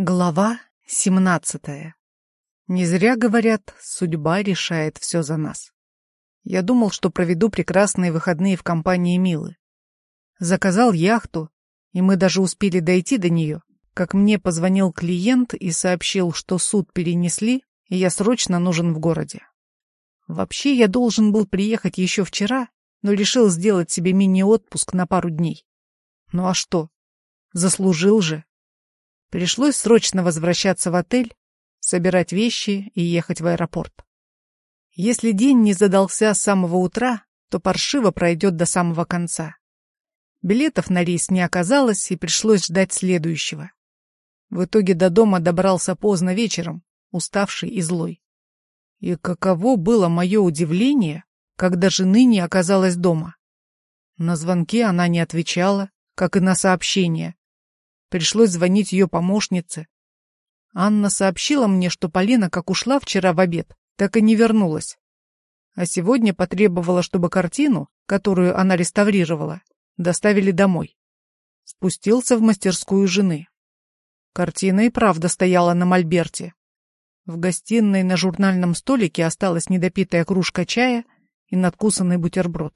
Глава семнадцатая. Не зря говорят, судьба решает все за нас. Я думал, что проведу прекрасные выходные в компании Милы. Заказал яхту, и мы даже успели дойти до нее, как мне позвонил клиент и сообщил, что суд перенесли, и я срочно нужен в городе. Вообще, я должен был приехать еще вчера, но решил сделать себе мини-отпуск на пару дней. Ну а что? Заслужил же. Пришлось срочно возвращаться в отель, собирать вещи и ехать в аэропорт. Если день не задался с самого утра, то паршиво пройдет до самого конца. Билетов на рейс не оказалось, и пришлось ждать следующего. В итоге до дома добрался поздно вечером, уставший и злой. И каково было мое удивление, когда жены не оказалось дома. На звонки она не отвечала, как и на сообщения, Пришлось звонить ее помощнице. Анна сообщила мне, что Полина, как ушла вчера в обед, так и не вернулась. А сегодня потребовала, чтобы картину, которую она реставрировала, доставили домой. Спустился в мастерскую жены. Картина и правда стояла на мольберте. В гостиной на журнальном столике осталась недопитая кружка чая и надкусанный бутерброд.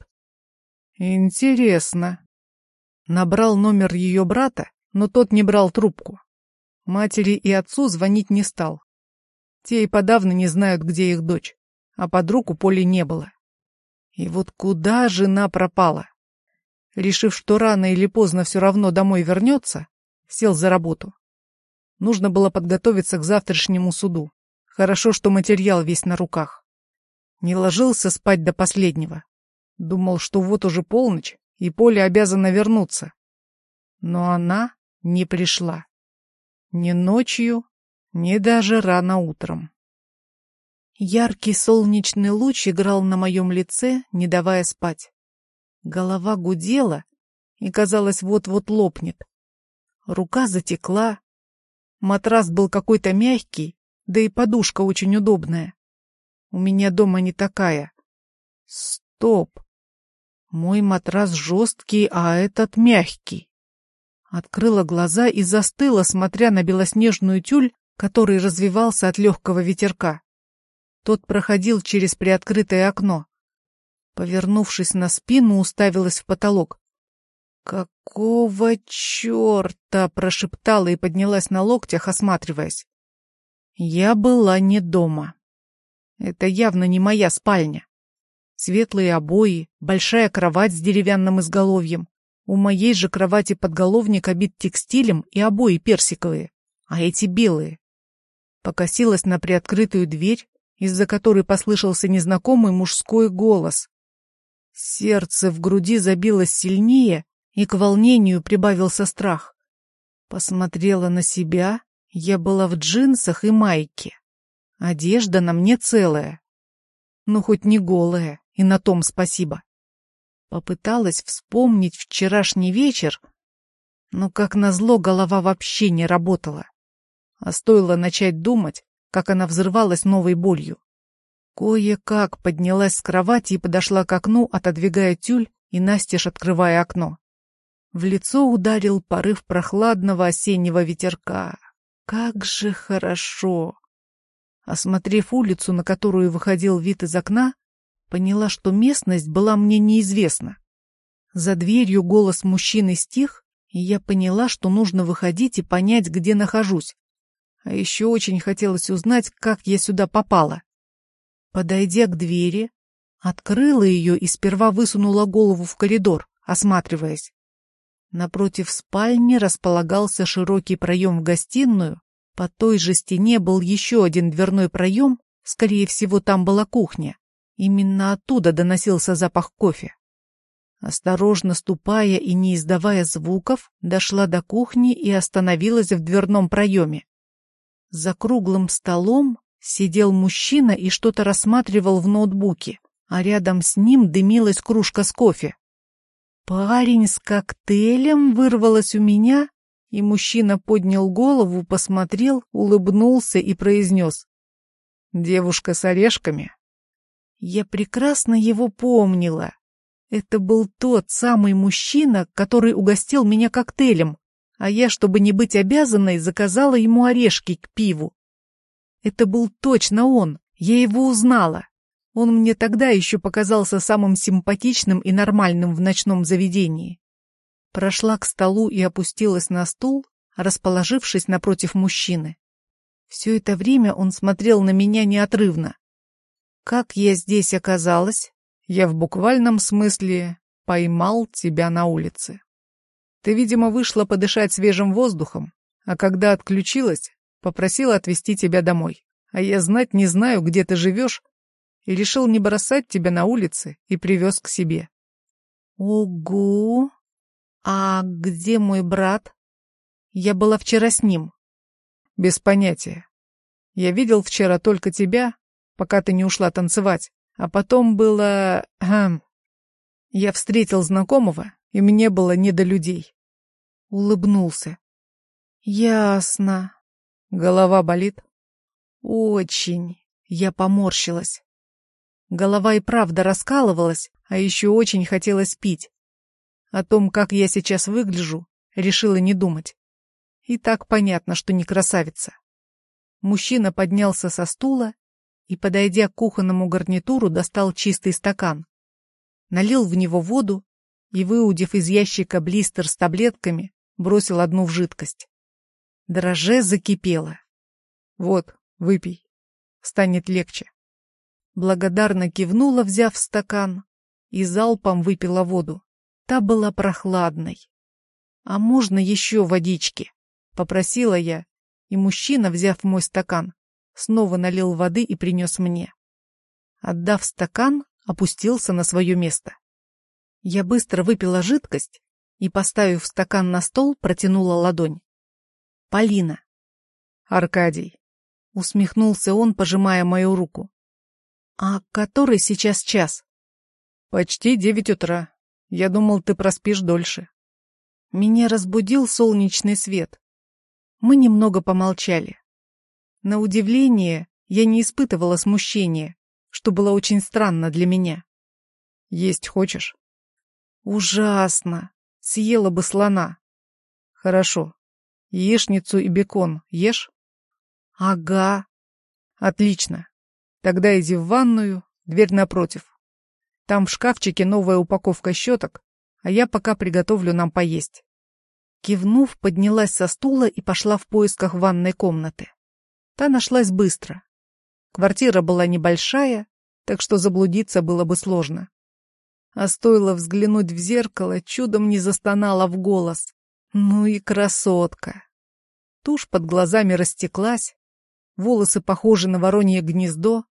Интересно. Набрал номер ее брата но тот не брал трубку. Матери и отцу звонить не стал. Те и подавно не знают, где их дочь, а подруг у Поли не было. И вот куда жена пропала? Решив, что рано или поздно все равно домой вернется, сел за работу. Нужно было подготовиться к завтрашнему суду. Хорошо, что материал весь на руках. Не ложился спать до последнего. Думал, что вот уже полночь, и Поля обязана вернуться. Но она не пришла. Ни ночью, ни даже рано утром. Яркий солнечный луч играл на моем лице, не давая спать. Голова гудела и, казалось, вот-вот лопнет. Рука затекла. Матрас был какой-то мягкий, да и подушка очень удобная. У меня дома не такая. Стоп! Мой матрас жесткий, а этот мягкий. Открыла глаза и застыла, смотря на белоснежную тюль, который развивался от легкого ветерка. Тот проходил через приоткрытое окно. Повернувшись на спину, уставилась в потолок. «Какого черта?» — прошептала и поднялась на локтях, осматриваясь. Я была не дома. Это явно не моя спальня. Светлые обои, большая кровать с деревянным изголовьем, у моей же кровати подголовник обит текстилем и обои персиковые, а эти белые. Покосилась на приоткрытую дверь, из-за которой послышался незнакомый мужской голос. Сердце в груди забилось сильнее, и к волнению прибавился страх. Посмотрела на себя, я была в джинсах и майке. Одежда на мне целая. Ну, хоть не голая, и на том спасибо. Попыталась вспомнить вчерашний вечер, но, как назло, голова вообще не работала. А стоило начать думать, как она взрывалась новой болью. Кое-как поднялась с кровати и подошла к окну, отодвигая тюль и настежь открывая окно. В лицо ударил порыв прохладного осеннего ветерка. Как же хорошо! Осмотрев улицу, на которую выходил вид из окна, Поняла, что местность была мне неизвестна. За дверью голос мужчины стих, и я поняла, что нужно выходить и понять, где нахожусь. А еще очень хотелось узнать, как я сюда попала. Подойдя к двери, открыла ее и сперва высунула голову в коридор, осматриваясь. Напротив спальни располагался широкий проем в гостиную, по той же стене был еще один дверной проем, скорее всего, там была кухня. Именно оттуда доносился запах кофе. Осторожно ступая и не издавая звуков, дошла до кухни и остановилась в дверном проеме. За круглым столом сидел мужчина и что-то рассматривал в ноутбуке, а рядом с ним дымилась кружка с кофе. «Парень с коктейлем» вырвалось у меня, и мужчина поднял голову, посмотрел, улыбнулся и произнес. «Девушка с орешками?» Я прекрасно его помнила. Это был тот самый мужчина, который угостил меня коктейлем, А я, чтобы не быть обязанной, заказала ему орешки к пиву. Это был точно он, я его узнала. Он мне тогда еще показался самым симпатичным и нормальным в ночном заведении. Прошла к столу и опустилась на стул, расположившись напротив мужчины. Все это время он смотрел на меня неотрывно. Как я здесь оказалась? Я в буквальном смысле поймал тебя на улице. Ты, видимо, вышла подышать свежим воздухом, а когда отключилась, попросила отвезти тебя домой. А я знать не знаю, где ты живешь, и решил не бросать тебя на улице и привез к себе. Ого! А где мой брат? Я была вчера с ним. Без понятия. Я видел вчера только тебя, пока ты не ушла танцевать, а потом было... Хм, я встретил знакомого, и мне было не до людей. Улыбнулся. Ясно. Голова болит? Очень. Я поморщилась. Голова и правда раскалывалась, а еще очень хотелось пить. О том, как я сейчас выгляжу, решила не думать. И так понятно, что не красавица. Мужчина поднялся со стула и, подойдя к кухонному гарнитуру, достал чистый стакан налил в него воду и, выудив из ящика блистер с таблетками, бросил одну в жидкость. Дроже закипело. «Вот, выпей. Станет легче». Благодарно кивнула, взяв стакан, и залпом выпила воду. Та была прохладной. «А можно еще водички?» — попросила я, и мужчина, взяв мой стакан, снова налил воды и принес мне. Отдав стакан, опустился на свое место. Я быстро выпила жидкость и, поставив стакан на стол, протянула ладонь. «Полина». «Аркадий», — усмехнулся он, пожимая мою руку. «А который сейчас час?» «Почти девять утра. Я думал, ты проспишь дольше». Меня разбудил солнечный свет. Мы немного помолчали. На удивление, я не испытывала смущения, что было очень странно для меня. «Есть хочешь?» «Ужасно! Съела бы слона!» «Хорошо. Яичницу и бекон ешь?» «Ага». «Отлично. Тогда иди в ванную, дверь напротив. Там в шкафчике новая упаковка щеток, а я пока приготовлю нам поесть». Кивнув, поднялась со стула и пошла в поисках ванной комнаты. Та нашлась быстро. Квартира была небольшая, так что заблудиться было бы сложно. А стоило взглянуть в зеркало, чудом не застонала в голос. Ну и красотка! Тушь под глазами растеклась, волосы похожи на воронье гнездо,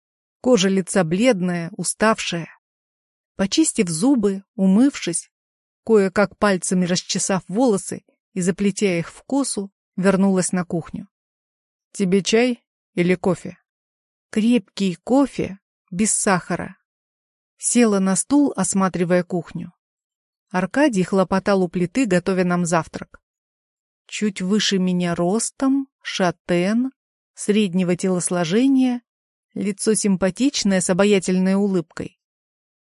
кожа лица бледная, уставшая. Почистив зубы, умывшись, кое-как пальцами расчесав волосы и заплетя их в косу, вернулась на кухню. «Тебе чай или кофе?» Крепкий кофе, без сахара. Села на стул, осматривая кухню. Аркадий хлопотал у плиты, готовя нам завтрак. Чуть выше меня ростом, шатен, среднего телосложения, лицо симпатичное с обаятельной улыбкой.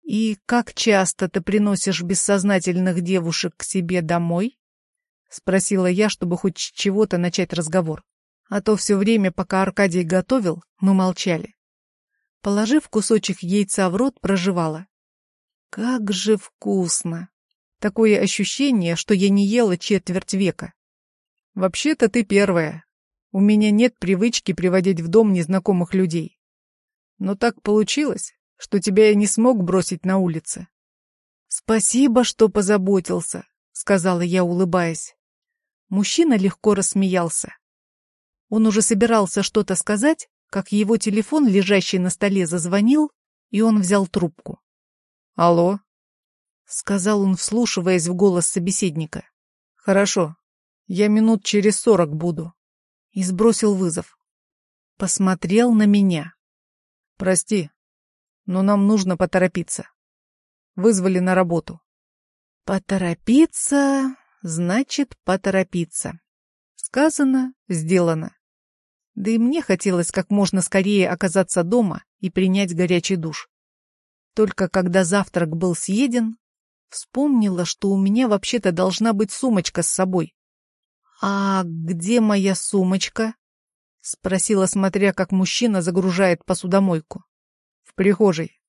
«И как часто ты приносишь бессознательных девушек к себе домой?» — спросила я, чтобы хоть с чего-то начать разговор. А то все время, пока Аркадий готовил, мы молчали. Положив кусочек яйца в рот, проживала. Как же вкусно! Такое ощущение, что я не ела четверть века. Вообще-то ты первая. У меня нет привычки приводить в дом незнакомых людей. Но так получилось, что тебя я не смог бросить на улице. Спасибо, что позаботился, сказала я, улыбаясь. Мужчина легко рассмеялся. Он уже собирался что-то сказать, как его телефон, лежащий на столе, зазвонил, и он взял трубку. «Алло?» — сказал он, вслушиваясь в голос собеседника. «Хорошо. Я минут через сорок буду». И сбросил вызов. Посмотрел на меня. «Прости, но нам нужно поторопиться. Вызвали на работу». «Поторопиться, значит, поторопиться». Сказано, сделано. Да и мне хотелось как можно скорее оказаться дома и принять горячий душ. Только когда завтрак был съеден, вспомнила, что у меня вообще-то должна быть сумочка с собой. «А где моя сумочка?» — спросила, смотря, как мужчина загружает посудомойку. «В прихожей.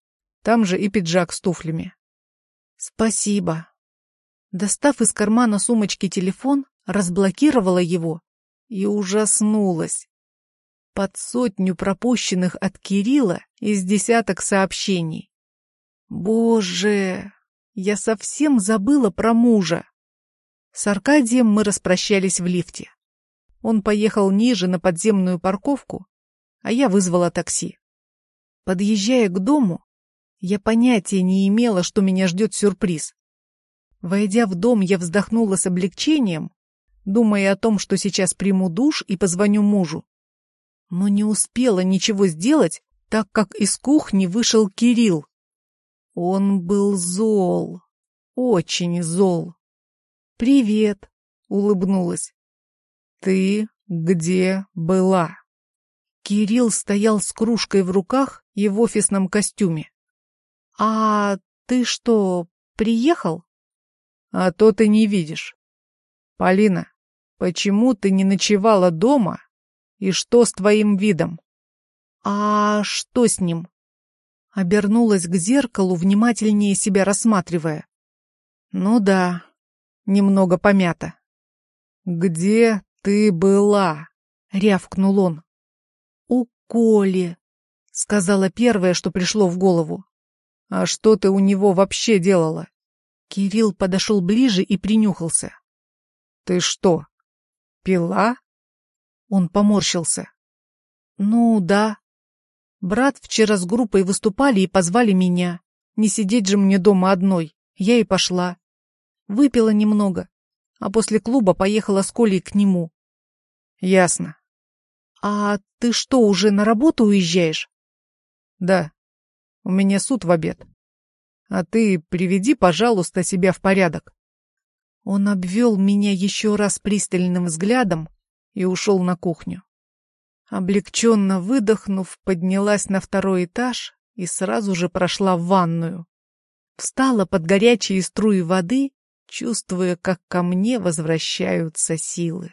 Там же и пиджак с туфлями». «Спасибо». Достав из кармана сумочки телефон, разблокировала его и ужаснулась. Под сотню пропущенных от Кирилла из десяток сообщений. Боже, я совсем забыла про мужа. С Аркадием мы распрощались в лифте. Он поехал ниже на подземную парковку, а я вызвала такси. Подъезжая к дому, я понятия не имела, что меня ждет сюрприз. Войдя в дом, я вздохнула с облегчением, думая о том, что сейчас приму душ и позвоню мужу. Но не успела ничего сделать, так как из кухни вышел Кирилл. Он был зол, очень зол. «Привет», — улыбнулась. «Ты где была?» Кирилл стоял с кружкой в руках и в офисном костюме. «А ты что, приехал?» «А то ты не видишь. Полина, почему ты не ночевала дома? И что с твоим видом?» «А что с ним?» Обернулась к зеркалу, внимательнее себя рассматривая. «Ну да, немного помято». «Где ты была?» — рявкнул он. «У Коли», — сказала первое, что пришло в голову. «А что ты у него вообще делала?» Кирилл подошел ближе и принюхался. «Ты что, пила?» Он поморщился. «Ну, да. Брат вчера с группой выступали и позвали меня. Не сидеть же мне дома одной. Я и пошла. Выпила немного, а после клуба поехала с Колей к нему». «Ясно». «А ты что, уже на работу уезжаешь?» «Да. У меня суд в обед. А ты приведи, пожалуйста, себя в порядок». Он обвел меня еще раз пристальным взглядом и ушел на кухню. Облегченно выдохнув, поднялась на второй этаж и сразу же прошла в ванную. Встала под горячие струи воды, чувствуя, как ко мне возвращаются силы.